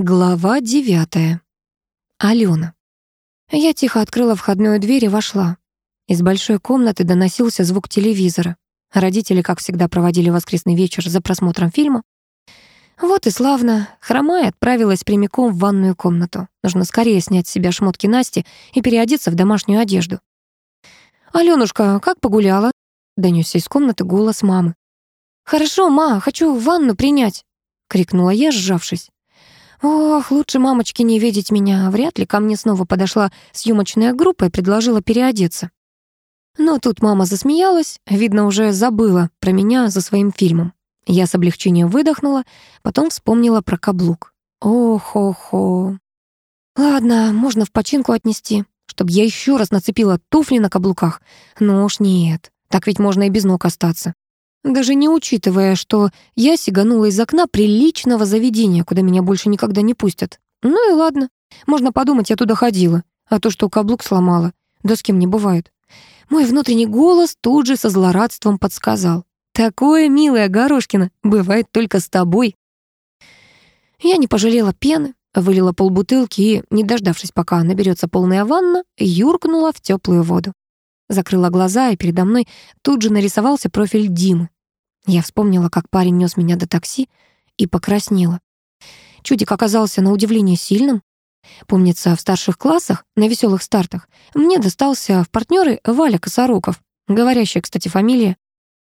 Глава девятая. Алена. Я тихо открыла входную дверь и вошла. Из большой комнаты доносился звук телевизора. Родители, как всегда, проводили воскресный вечер за просмотром фильма. Вот и славно. Хромая отправилась прямиком в ванную комнату. Нужно скорее снять с себя шмотки Насти и переодеться в домашнюю одежду. «Алёнушка, как погуляла?» — донёсся из комнаты голос мамы. «Хорошо, ма, хочу ванну принять», — крикнула я, сжавшись. Ох, лучше мамочки не видеть меня. Вряд ли ко мне снова подошла съемочная группа и предложила переодеться. Но тут мама засмеялась, видно, уже забыла про меня за своим фильмом. Я с облегчением выдохнула, потом вспомнила про каблук. Ох-охо. Ладно, можно в починку отнести, чтобы я еще раз нацепила туфли на каблуках. Но уж нет, так ведь можно и без ног остаться даже не учитывая, что я сиганула из окна приличного заведения, куда меня больше никогда не пустят. Ну и ладно, можно подумать, я туда ходила, а то, что каблук сломала, да с кем не бывает. Мой внутренний голос тут же со злорадством подсказал. «Такое, милое Горошкина, бывает только с тобой». Я не пожалела пены, вылила полбутылки и, не дождавшись, пока наберется полная ванна, юркнула в теплую воду. Закрыла глаза, и передо мной тут же нарисовался профиль Димы. Я вспомнила, как парень нес меня до такси, и покраснела. Чудик оказался на удивление сильным. Помнится, в старших классах, на веселых стартах, мне достался в партнеры Валя Косоруков, говорящая, кстати, фамилия.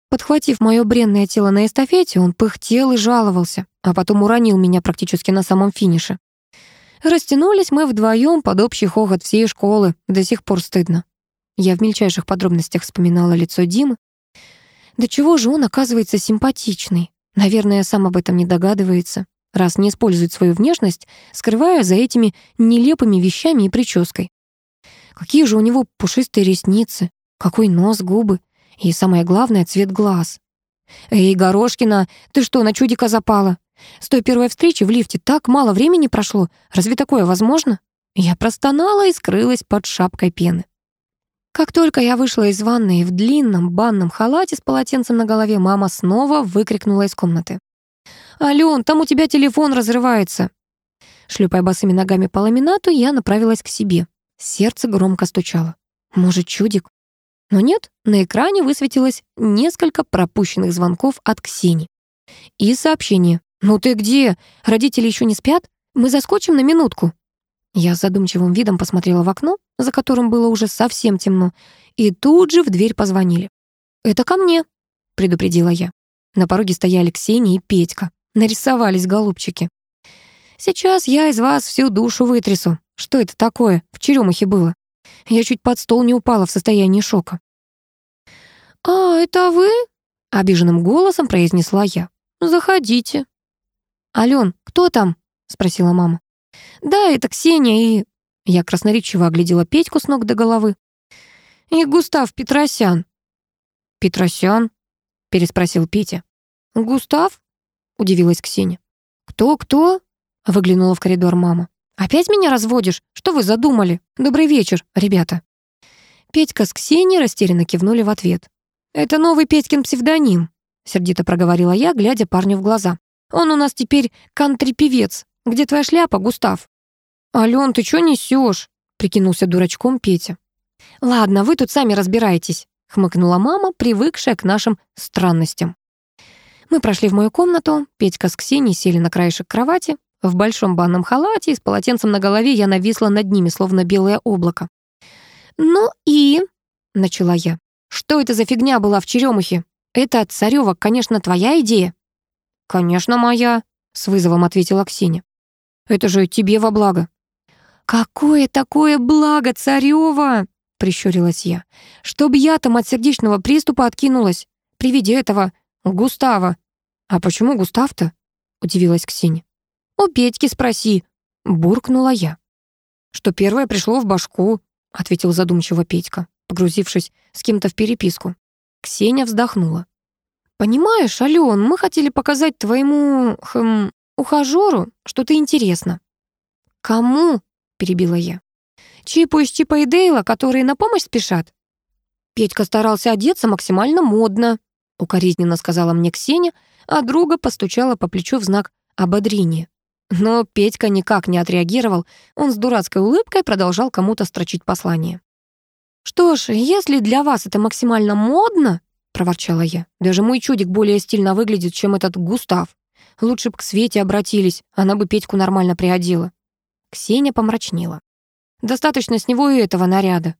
Подхватив мое бренное тело на эстафете, он пыхтел и жаловался, а потом уронил меня практически на самом финише. Растянулись мы вдвоем под общий хохот всей школы, до сих пор стыдно. Я в мельчайших подробностях вспоминала лицо Димы. Да чего же он оказывается симпатичный? Наверное, сам об этом не догадывается, раз не использует свою внешность, скрывая за этими нелепыми вещами и прической. Какие же у него пушистые ресницы, какой нос, губы и, самое главное, цвет глаз. «Эй, Горошкина, ты что, на чудика запала? С той первой встречи в лифте так мало времени прошло. Разве такое возможно?» Я простонала и скрылась под шапкой пены. Как только я вышла из ванной в длинном банном халате с полотенцем на голове, мама снова выкрикнула из комнаты. «Алён, там у тебя телефон разрывается!» Шлепая босыми ногами по ламинату, я направилась к себе. Сердце громко стучало. Может, чудик? Но нет, на экране высветилось несколько пропущенных звонков от Ксении. И сообщение. «Ну ты где? Родители еще не спят? Мы заскочим на минутку». Я с задумчивым видом посмотрела в окно, за которым было уже совсем темно, и тут же в дверь позвонили. «Это ко мне», — предупредила я. На пороге стояли Ксения и Петька. Нарисовались голубчики. «Сейчас я из вас всю душу вытрясу. Что это такое? В черемухе было. Я чуть под стол не упала в состоянии шока». «А, это вы?» — обиженным голосом произнесла я. «Заходите». «Алён, кто там?» — спросила мама. «Да, это Ксения и...» Я красноречиво оглядела Петьку с ног до головы. «И Густав Петросян». «Петросян?» — переспросил Петя. «Густав?» — удивилась Ксения. «Кто-кто?» — выглянула в коридор мама. «Опять меня разводишь? Что вы задумали? Добрый вечер, ребята». Петька с Ксенией растерянно кивнули в ответ. «Это новый Петькин псевдоним», — сердито проговорила я, глядя парню в глаза. «Он у нас теперь кантри-певец. Где твоя шляпа, Густав?» «Алён, ты чё несёшь?» — прикинулся дурачком Петя. «Ладно, вы тут сами разбирайтесь», — хмыкнула мама, привыкшая к нашим странностям. Мы прошли в мою комнату, Петька с Ксенией сели на краешек кровати. В большом банном халате и с полотенцем на голове я нависла над ними, словно белое облако. «Ну и...» — начала я. «Что это за фигня была в черемухе? Это, Царёва, конечно, твоя идея?» «Конечно, моя», — с вызовом ответила Ксения. Это же тебе во благо». «Какое такое благо, Царёва?» — прищурилась я. «Чтоб я там от сердечного приступа откинулась при виде этого Густава». «А почему Густав-то?» — удивилась Ксения. «У Петьки спроси», — буркнула я. «Что первое пришло в башку», — ответил задумчиво Петька, погрузившись с кем-то в переписку. Ксения вздохнула. «Понимаешь, Алён, мы хотели показать твоему, хм, ухажеру что-то интересно». «Кому?» — перебила я. «Чипу из Чипа и Дейла, которые на помощь спешат?» Петька старался одеться максимально модно, укоризненно сказала мне Ксения, а друга постучала по плечу в знак ободрения. Но Петька никак не отреагировал, он с дурацкой улыбкой продолжал кому-то строчить послание. «Что ж, если для вас это максимально модно, — проворчала я, — даже мой чудик более стильно выглядит, чем этот Густав. Лучше бы к Свете обратились, она бы Петьку нормально приодела». Ксения помрачнела. «Достаточно с него и этого наряда».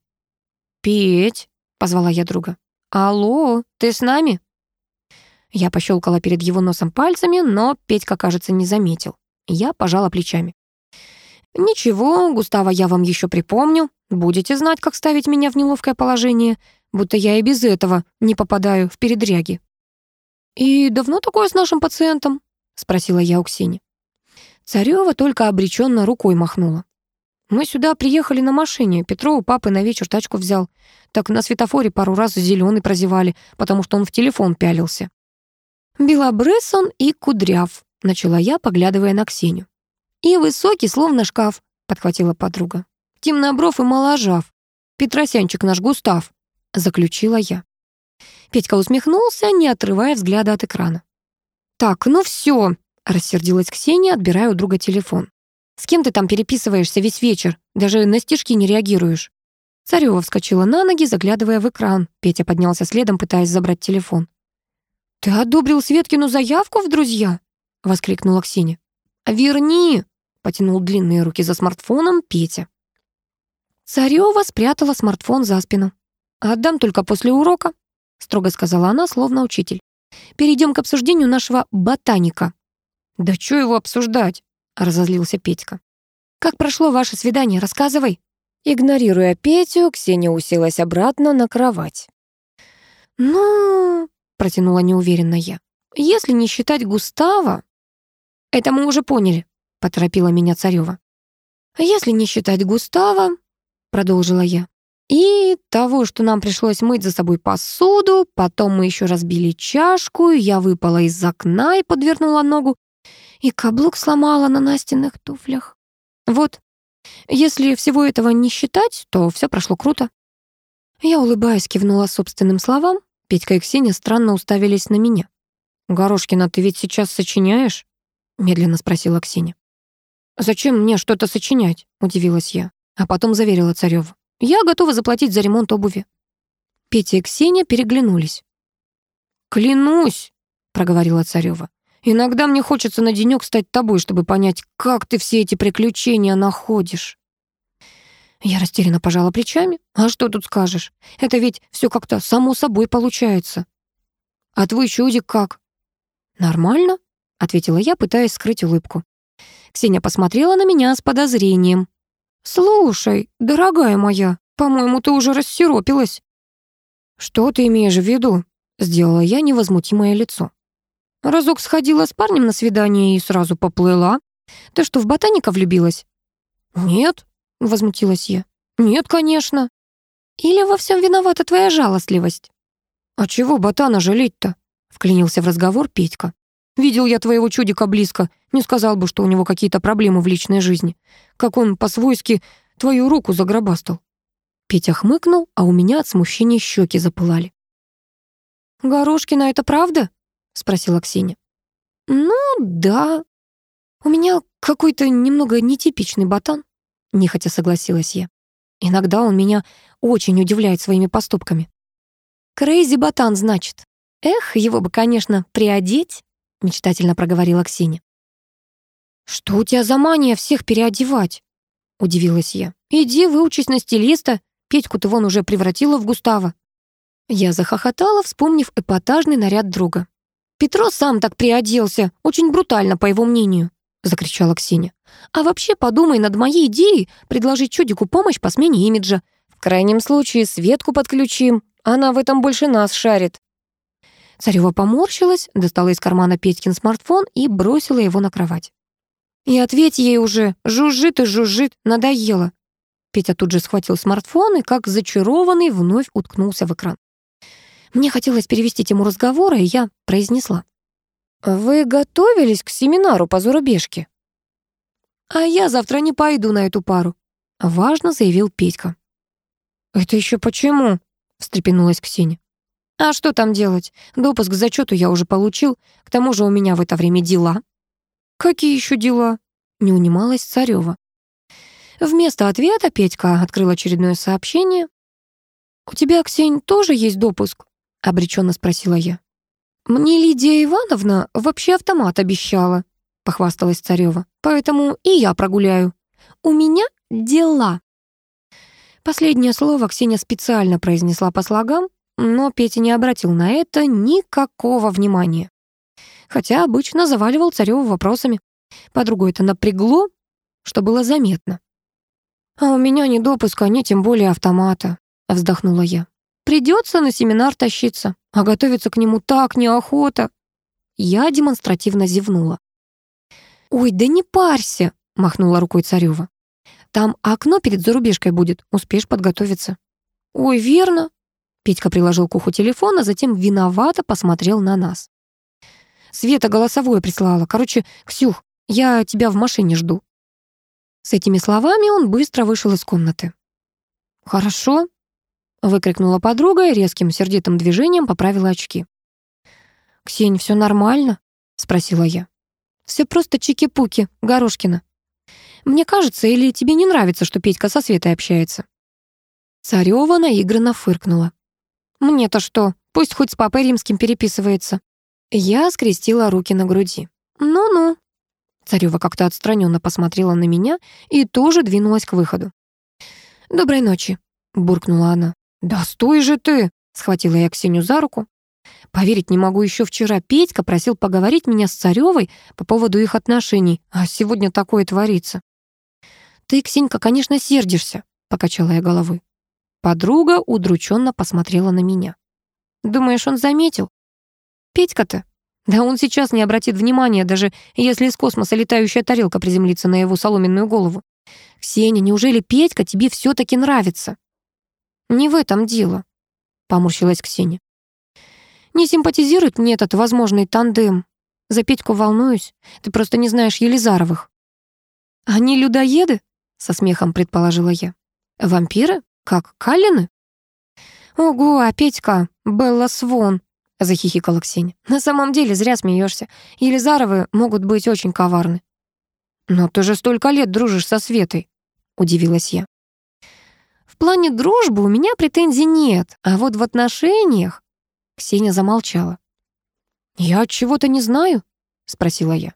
«Петь», — позвала я друга. «Алло, ты с нами?» Я пощелкала перед его носом пальцами, но Петька, кажется, не заметил. Я пожала плечами. «Ничего, Густава я вам еще припомню. Будете знать, как ставить меня в неловкое положение, будто я и без этого не попадаю в передряги». «И давно такое с нашим пациентом?» — спросила я у Ксении. Царёва только обреченно рукой махнула. «Мы сюда приехали на машине. Петро папы на вечер тачку взял. Так на светофоре пару раз зеленый прозевали, потому что он в телефон пялился». «Белобрыс он и кудряв», — начала я, поглядывая на Ксению. «И высокий, словно шкаф», — подхватила подруга. «Темнобров и моложав. Петросянчик наш Густав», — заключила я. Петька усмехнулся, не отрывая взгляда от экрана. «Так, ну все, рассердилась Ксения, отбирая у друга телефон. «С кем ты там переписываешься весь вечер? Даже на стишки не реагируешь». Царёва вскочила на ноги, заглядывая в экран. Петя поднялся следом, пытаясь забрать телефон. «Ты одобрил Светкину заявку в друзья?» — воскликнула Ксения. «Верни!» — потянул длинные руки за смартфоном Петя. Царёва спрятала смартфон за спину. «Отдам только после урока», — строго сказала она, словно учитель. «Перейдем к обсуждению нашего ботаника». «Да что его обсуждать?» — разозлился Петька. «Как прошло ваше свидание? Рассказывай». Игнорируя Петю, Ксения уселась обратно на кровать. «Ну...» протянула неуверенно я. Если не считать Густава... Это мы уже поняли, поторопила меня Царёва. Если не считать Густава, продолжила я, и того, что нам пришлось мыть за собой посуду, потом мы еще разбили чашку, я выпала из окна и подвернула ногу, и каблук сломала на Настиных туфлях. Вот, если всего этого не считать, то все прошло круто. Я, улыбаясь, кивнула собственным словам, Петька и Ксения странно уставились на меня. «Горошкина, ты ведь сейчас сочиняешь?» — медленно спросила Ксения. «Зачем мне что-то сочинять?» — удивилась я. А потом заверила Царёва. «Я готова заплатить за ремонт обуви». Петя и Ксения переглянулись. «Клянусь!» — проговорила Царёва. «Иногда мне хочется на денёк стать тобой, чтобы понять, как ты все эти приключения находишь». Я растерянно пожала плечами. А что тут скажешь? Это ведь все как-то само собой получается. А твой чудик как? Нормально, ответила я, пытаясь скрыть улыбку. Ксения посмотрела на меня с подозрением. «Слушай, дорогая моя, по-моему, ты уже рассеропилась». «Что ты имеешь в виду?» — сделала я невозмутимое лицо. «Разок сходила с парнем на свидание и сразу поплыла. Ты что, в ботаника влюбилась?» «Нет», — возмутилась я. «Нет, конечно. Или во всем виновата твоя жалостливость?» «А чего ботана жалеть-то?» — вклинился в разговор Петька. «Видел я твоего чудика близко, не сказал бы, что у него какие-то проблемы в личной жизни. Как он по-свойски твою руку загробастал». Петя хмыкнул, а у меня от смущения щеки запылали. «Горошкина, это правда?» — спросила Ксения. «Ну, да. У меня какой-то немного нетипичный ботан. Нехотя согласилась я. Иногда он меня очень удивляет своими поступками. «Крейзи ботан, значит. Эх, его бы, конечно, приодеть», — мечтательно проговорила Ксения. «Что у тебя за мания всех переодевать?» — удивилась я. «Иди выучись на стилиста. Петьку ты вон уже превратила в Густава». Я захохотала, вспомнив эпатажный наряд друга. Петро сам так приоделся, очень брутально, по его мнению закричала Ксения. «А вообще подумай над моей идеей предложить чудику помощь по смене имиджа. В крайнем случае Светку подключим, она в этом больше нас шарит». Царева поморщилась, достала из кармана Петькин смартфон и бросила его на кровать. «И ответь ей уже, жужжит и жужжит, надоело». Петя тут же схватил смартфон и, как зачарованный, вновь уткнулся в экран. Мне хотелось перевести тему разговора, и я произнесла. «Вы готовились к семинару по зарубежке?» «А я завтра не пойду на эту пару», — важно заявил Петька. «Это еще почему?» — встрепенулась Ксения. «А что там делать? Допуск к зачету я уже получил, к тому же у меня в это время дела». «Какие еще дела?» Не унималась Царёва. Вместо ответа Петька открыл очередное сообщение. «У тебя, Ксень, тоже есть допуск?» — обреченно спросила я. «Мне Лидия Ивановна вообще автомат обещала», — похвасталась Царёва. «Поэтому и я прогуляю. У меня дела». Последнее слово Ксения специально произнесла по слогам, но Петя не обратил на это никакого внимания. Хотя обычно заваливал Царёву вопросами. Подругу это напрягло, что было заметно. «А у меня ни допуска, ни тем более автомата», — вздохнула я. «Придется на семинар тащиться, а готовиться к нему так неохота». Я демонстративно зевнула. «Ой, да не парься», — махнула рукой Царёва. «Там окно перед зарубежкой будет, успеешь подготовиться». «Ой, верно». Петька приложил к уху телефон, а затем виновато посмотрел на нас. «Света голосовое прислала. Короче, Ксюх, я тебя в машине жду». С этими словами он быстро вышел из комнаты. «Хорошо», — выкрикнула подруга и резким сердитым движением поправила очки. «Ксень, все нормально?» — спросила я. Все просто чики-пуки, Горошкина. Мне кажется, или тебе не нравится, что Петька со Светой общается?» Царёва наигранно фыркнула. «Мне-то что? Пусть хоть с папой римским переписывается». Я скрестила руки на груди. «Ну-ну». Царёва как-то отстраненно посмотрела на меня и тоже двинулась к выходу. «Доброй ночи», — буркнула она. «Да стой же ты!» — схватила я Ксению за руку. Поверить не могу, еще вчера Петька просил поговорить меня с Царёвой по поводу их отношений, а сегодня такое творится. «Ты, Ксенька, конечно, сердишься», — покачала я головой. Подруга удрученно посмотрела на меня. «Думаешь, он заметил?» «Петька-то? Да он сейчас не обратит внимания, даже если из космоса летающая тарелка приземлится на его соломенную голову. Ксения, неужели Петька тебе все таки нравится?» «Не в этом дело», — поморщилась Ксения. Не симпатизирует мне этот возможный тандем. За Петьку волнуюсь. Ты просто не знаешь Елизаровых». «Они людоеды?» — со смехом предположила я. «Вампиры? Как Каллины?» «Ого, а Петька — Белла Свон», — захихикала Ксения. «На самом деле зря смеешься. Елизаровы могут быть очень коварны». «Но ты же столько лет дружишь со Светой», — удивилась я. «В плане дружбы у меня претензий нет, а вот в отношениях Ксения замолчала. «Я чего-то не знаю?» — спросила я.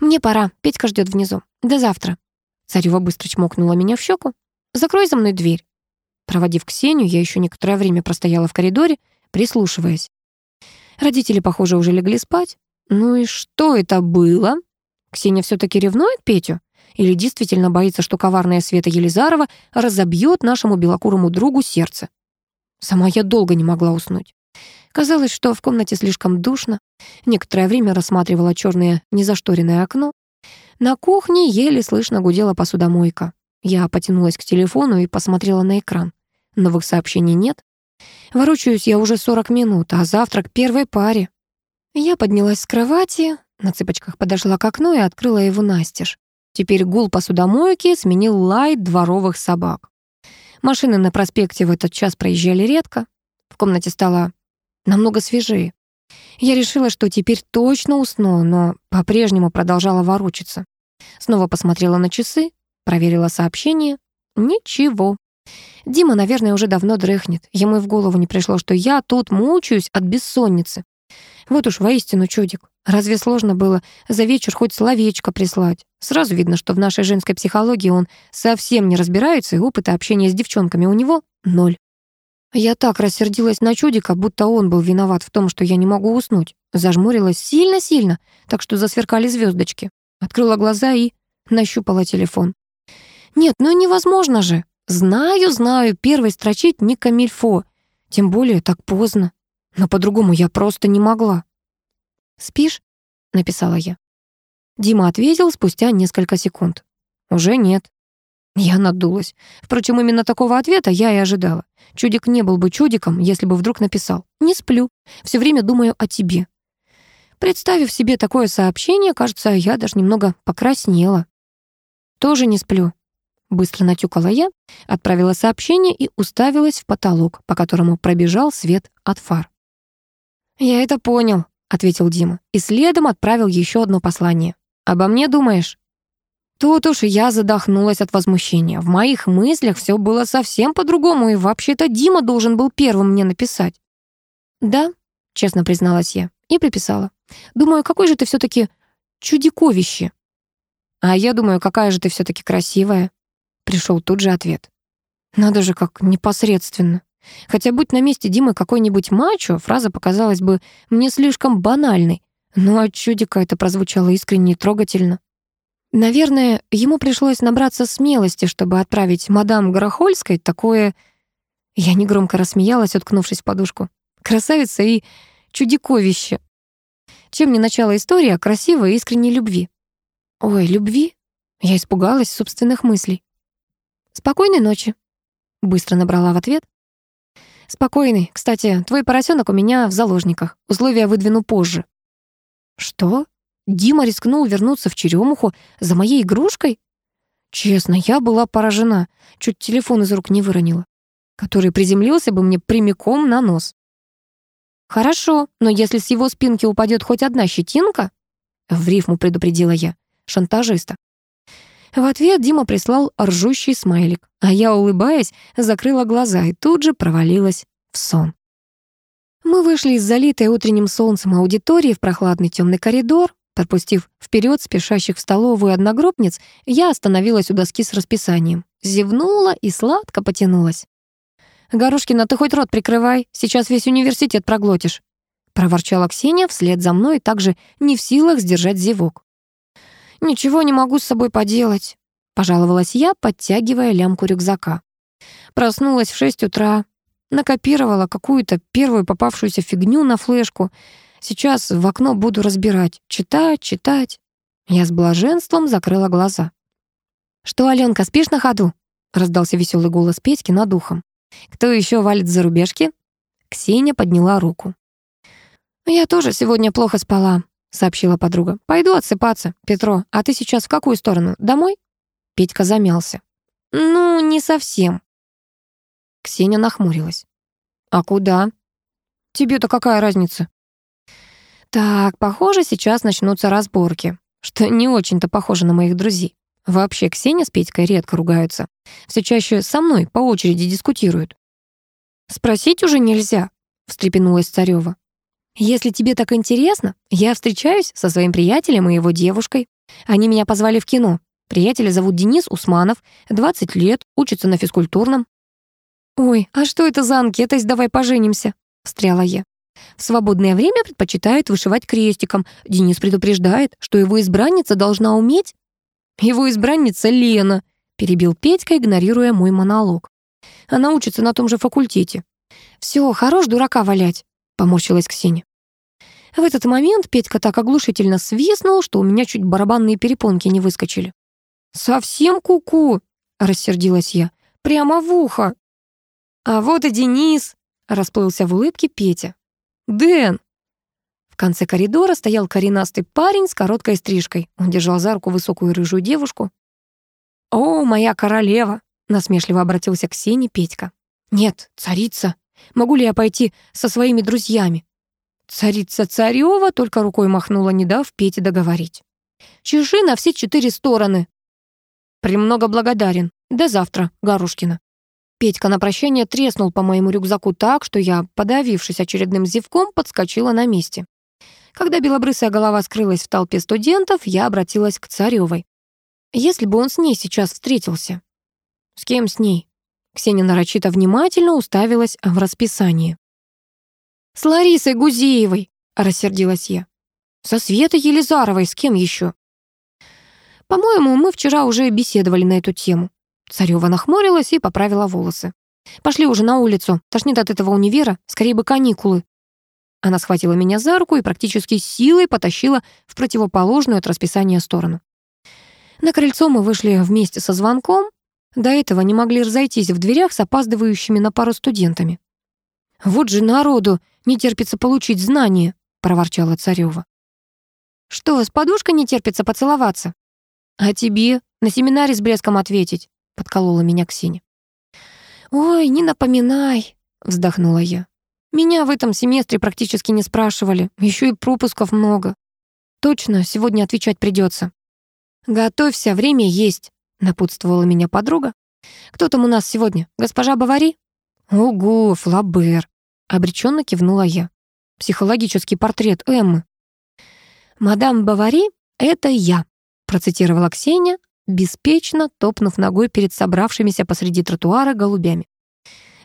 «Мне пора, Петька ждет внизу. До завтра». Царева быстро чмокнула меня в щеку. «Закрой за мной дверь». Проводив Ксению, я еще некоторое время простояла в коридоре, прислушиваясь. Родители, похоже, уже легли спать. Ну и что это было? Ксения все таки ревнует Петю? Или действительно боится, что коварная Света Елизарова разобьет нашему белокурому другу сердце? Сама я долго не могла уснуть. Казалось, что в комнате слишком душно. Некоторое время рассматривала черное незашторенное окно. На кухне еле слышно гудела посудомойка. Я потянулась к телефону и посмотрела на экран. Новых сообщений нет. Ворочаюсь я уже 40 минут, а завтрак первой паре. Я поднялась с кровати, на цыпочках подошла к окну и открыла его настежь. Теперь гул посудомойки сменил лай дворовых собак. Машины на проспекте в этот час проезжали редко. В комнате стало намного свежее. Я решила, что теперь точно усну, но по-прежнему продолжала ворочаться. Снова посмотрела на часы, проверила сообщение. Ничего. Дима, наверное, уже давно дрыхнет. Ему и в голову не пришло, что я тут мучаюсь от бессонницы. Вот уж воистину чудик. Разве сложно было за вечер хоть словечко прислать? Сразу видно, что в нашей женской психологии он совсем не разбирается, и опыта общения с девчонками у него ноль. Я так рассердилась на чудика, будто он был виноват в том, что я не могу уснуть. Зажмурилась сильно-сильно, так что засверкали звездочки. Открыла глаза и нащупала телефон. Нет, ну невозможно же. Знаю, знаю, первой строчить не камильфо. Тем более так поздно. Но по-другому я просто не могла. «Спишь?» — написала я. Дима ответил спустя несколько секунд. «Уже нет». Я надулась. Впрочем, именно такого ответа я и ожидала. Чудик не был бы чудиком, если бы вдруг написал «Не сплю, все время думаю о тебе». Представив себе такое сообщение, кажется, я даже немного покраснела. «Тоже не сплю», — быстро натюкала я, отправила сообщение и уставилась в потолок, по которому пробежал свет от фар. «Я это понял», — ответил Дима, и следом отправил еще одно послание. «Обо мне думаешь?» Тут уж я задохнулась от возмущения. В моих мыслях все было совсем по-другому, и вообще-то Дима должен был первым мне написать. «Да», — честно призналась я, и приписала. «Думаю, какой же ты все таки чудиковище». «А я думаю, какая же ты все таки красивая», — пришел тут же ответ. Надо же, как непосредственно. Хотя будь на месте Димы какой-нибудь мачо, фраза показалась бы мне слишком банальной, но от чудика это прозвучало искренне и трогательно. Наверное, ему пришлось набраться смелости, чтобы отправить мадам Горохольской такое... Я негромко рассмеялась, уткнувшись в подушку. Красавица и чудиковище. Чем не начало истории о красивой искренней любви? Ой, любви? Я испугалась собственных мыслей. «Спокойной ночи», — быстро набрала в ответ. «Спокойный. Кстати, твой поросенок у меня в заложниках. Условия выдвину позже». «Что?» Дима рискнул вернуться в черемуху за моей игрушкой? Честно, я была поражена, чуть телефон из рук не выронила, который приземлился бы мне прямиком на нос. «Хорошо, но если с его спинки упадет хоть одна щетинка...» В рифму предупредила я, шантажиста. В ответ Дима прислал ржущий смайлик, а я, улыбаясь, закрыла глаза и тут же провалилась в сон. Мы вышли из залитой утренним солнцем аудитории в прохладный темный коридор, Пропустив вперед спешащих в столовую одногруппниц, я остановилась у доски с расписанием. Зевнула и сладко потянулась. «Горошкина, ты хоть рот прикрывай, сейчас весь университет проглотишь», проворчала Ксения вслед за мной, также не в силах сдержать зевок. «Ничего не могу с собой поделать», пожаловалась я, подтягивая лямку рюкзака. Проснулась в шесть утра, накопировала какую-то первую попавшуюся фигню на флешку — Сейчас в окно буду разбирать, читать, читать. Я с блаженством закрыла глаза. «Что, Аленка, спишь на ходу?» — раздался веселый голос Петьки над ухом. «Кто еще валит за рубежки?» Ксения подняла руку. «Я тоже сегодня плохо спала», — сообщила подруга. «Пойду отсыпаться. Петро, а ты сейчас в какую сторону? Домой?» Петька замялся. «Ну, не совсем». Ксения нахмурилась. «А куда?» «Тебе-то какая разница?» Так, похоже, сейчас начнутся разборки, что не очень-то похоже на моих друзей. Вообще, Ксения с Петькой редко ругаются. Все чаще со мной по очереди дискутируют. «Спросить уже нельзя», — встрепенулась Царёва. «Если тебе так интересно, я встречаюсь со своим приятелем и его девушкой. Они меня позвали в кино. Приятеля зовут Денис Усманов, 20 лет, учится на физкультурном». «Ой, а что это за анкета «Давай поженимся»?» — встряла я. В свободное время предпочитает вышивать крестиком. Денис предупреждает, что его избранница должна уметь... Его избранница Лена, перебил Петька, игнорируя мой монолог. Она учится на том же факультете. Все, хорош дурака валять, поморщилась Ксения. В этот момент Петька так оглушительно свистнул, что у меня чуть барабанные перепонки не выскочили. «Совсем куку!» -ку — рассердилась я. «Прямо в ухо!» «А вот и Денис!» — расплылся в улыбке Петя. «Дэн!» В конце коридора стоял коренастый парень с короткой стрижкой. Он держал за руку высокую рыжую девушку. «О, моя королева!» — насмешливо обратился к Сене Петька. «Нет, царица. Могу ли я пойти со своими друзьями?» Царица Царёва только рукой махнула, не дав Пете договорить. «Чеши на все четыре стороны!» «Премного благодарен. До завтра, Гарушкина». Петька на прощание треснул по моему рюкзаку так, что я, подавившись очередным зевком, подскочила на месте. Когда белобрысая голова скрылась в толпе студентов, я обратилась к Царёвой. Если бы он с ней сейчас встретился. С кем с ней? Ксения нарочито внимательно уставилась в расписание. «С Ларисой Гузеевой!» — рассердилась я. «Со Светой Елизаровой, с кем еще?» «По-моему, мы вчера уже беседовали на эту тему. Царёва нахмурилась и поправила волосы. «Пошли уже на улицу. Тошнит от этого универа. Скорее бы каникулы». Она схватила меня за руку и практически силой потащила в противоположную от расписания сторону. На крыльцо мы вышли вместе со звонком. До этого не могли разойтись в дверях с опаздывающими на пару студентами. «Вот же народу не терпится получить знания», — проворчала Царёва. «Что, с подушкой не терпится поцеловаться?» «А тебе на семинаре с блеском ответить?» подколола меня Ксения. «Ой, не напоминай», — вздохнула я. «Меня в этом семестре практически не спрашивали, еще и пропусков много. Точно, сегодня отвечать придется. «Готовься, время есть», — напутствовала меня подруга. «Кто там у нас сегодня? Госпожа Бавари?» «Ого, Флабер», — обреченно кивнула я. «Психологический портрет Эммы». «Мадам Бавари — это я», — процитировала Ксения, беспечно топнув ногой перед собравшимися посреди тротуара голубями.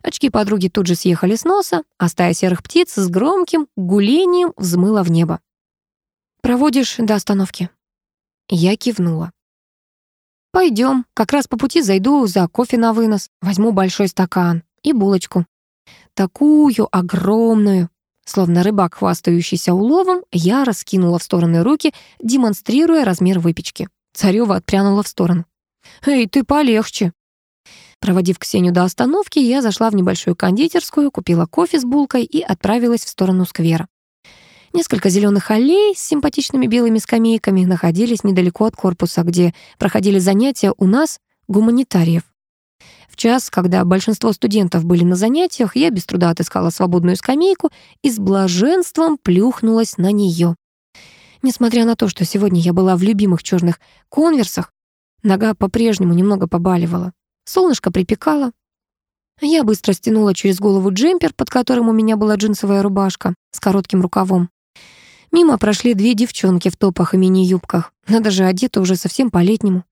Очки подруги тут же съехали с носа, а стая серых птиц с громким гулением взмыла в небо. «Проводишь до остановки?» Я кивнула. Пойдем, как раз по пути зайду за кофе на вынос, возьму большой стакан и булочку. Такую огромную. Словно рыбак, хвастающийся уловом, я раскинула в стороны руки, демонстрируя размер выпечки. Царёва отпрянула в сторону. «Эй, ты полегче!» Проводив Ксению до остановки, я зашла в небольшую кондитерскую, купила кофе с булкой и отправилась в сторону сквера. Несколько зеленых аллей с симпатичными белыми скамейками находились недалеко от корпуса, где проходили занятия у нас, гуманитариев. В час, когда большинство студентов были на занятиях, я без труда отыскала свободную скамейку и с блаженством плюхнулась на нее. Несмотря на то, что сегодня я была в любимых черных конверсах, нога по-прежнему немного побаливала. Солнышко припекало. Я быстро стянула через голову джемпер, под которым у меня была джинсовая рубашка с коротким рукавом. Мимо прошли две девчонки в топах и мини-юбках. Надо же, одеты уже совсем по-летнему.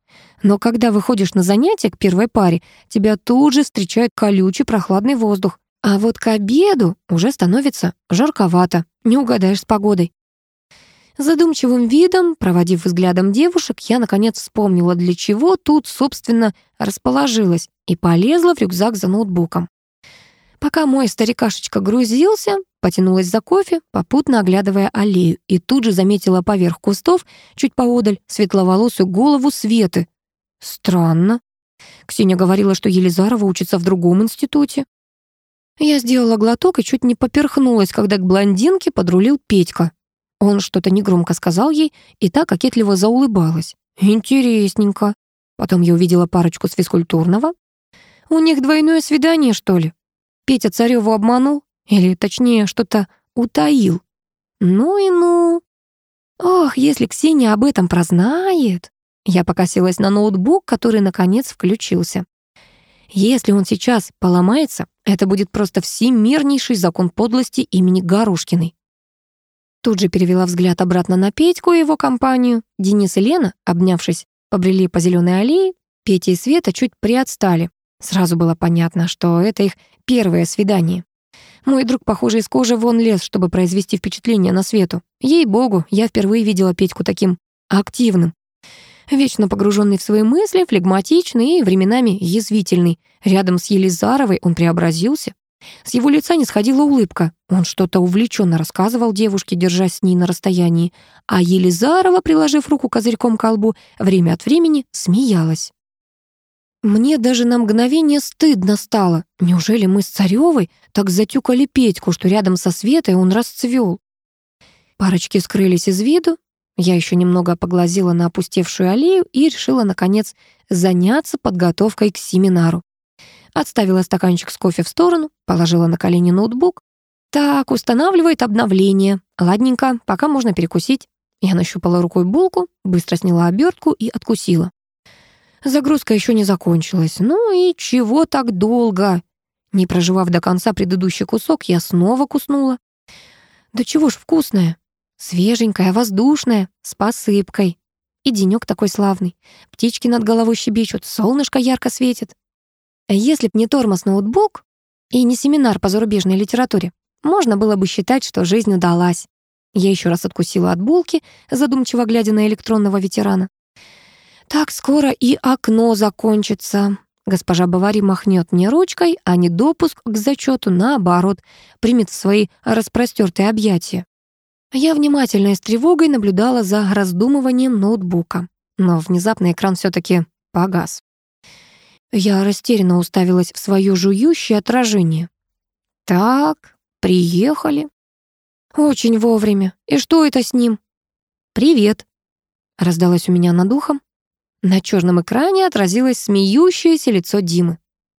Но когда выходишь на занятия к первой паре, тебя тут же встречает колючий прохладный воздух. А вот к обеду уже становится жарковато. Не угадаешь с погодой. Задумчивым видом, проводив взглядом девушек, я, наконец, вспомнила, для чего тут, собственно, расположилась и полезла в рюкзак за ноутбуком. Пока мой старикашечка грузился, потянулась за кофе, попутно оглядывая аллею, и тут же заметила поверх кустов, чуть поодаль, светловолосую голову Светы. Странно. Ксения говорила, что Елизарова учится в другом институте. Я сделала глоток и чуть не поперхнулась, когда к блондинке подрулил Петька. Он что-то негромко сказал ей, и та кокетливо заулыбалась. Интересненько. Потом я увидела парочку с физкультурного. У них двойное свидание, что ли? Петя Царёву обманул? Или, точнее, что-то утаил? Ну и ну. Ох, если Ксения об этом прознает. Я покосилась на ноутбук, который, наконец, включился. Если он сейчас поломается, это будет просто всемирнейший закон подлости имени Гарушкиной. Тут же перевела взгляд обратно на Петьку и его компанию. Денис и Лена, обнявшись, побрели по зеленой аллее. Петя и Света чуть приотстали. Сразу было понятно, что это их первое свидание. Мой друг, похоже, из кожи вон лез, чтобы произвести впечатление на Свету. Ей-богу, я впервые видела Петьку таким активным. Вечно погруженный в свои мысли, флегматичный и временами язвительный. Рядом с Елизаровой он преобразился. С его лица не сходила улыбка. Он что-то увлеченно рассказывал девушке, держась с ней на расстоянии, а Елизарова, приложив руку козырьком к колбу, время от времени смеялась. Мне даже на мгновение стыдно стало. Неужели мы с Царёвой так затюкали Петьку, что рядом со Светой он расцвел? Парочки скрылись из виду. Я еще немного поглазила на опустевшую аллею и решила, наконец, заняться подготовкой к семинару. Отставила стаканчик с кофе в сторону, положила на колени ноутбук. Так, устанавливает обновление. Ладненько, пока можно перекусить. Я нащупала рукой булку, быстро сняла обертку и откусила. Загрузка еще не закончилась. Ну и чего так долго? Не проживав до конца предыдущий кусок, я снова куснула. Да чего ж вкусная. Свеженькая, воздушная, с посыпкой. И денёк такой славный. Птички над головой щебечут, солнышко ярко светит. А если б не тормоз-ноутбук и не семинар по зарубежной литературе, можно было бы считать, что жизнь удалась. Я еще раз откусила от булки, задумчиво глядя на электронного ветерана. Так скоро и окно закончится. Госпожа Бавари махнет не ручкой, а не допуск к зачету, наоборот, примет в свои распростертые объятия. Я внимательно и с тревогой наблюдала за раздумыванием ноутбука. Но внезапно экран все таки погас. Я растерянно уставилась в свое жующее отражение. «Так, приехали». «Очень вовремя. И что это с ним?» «Привет», — раздалось у меня над ухом. На черном экране отразилось смеющееся лицо Димы.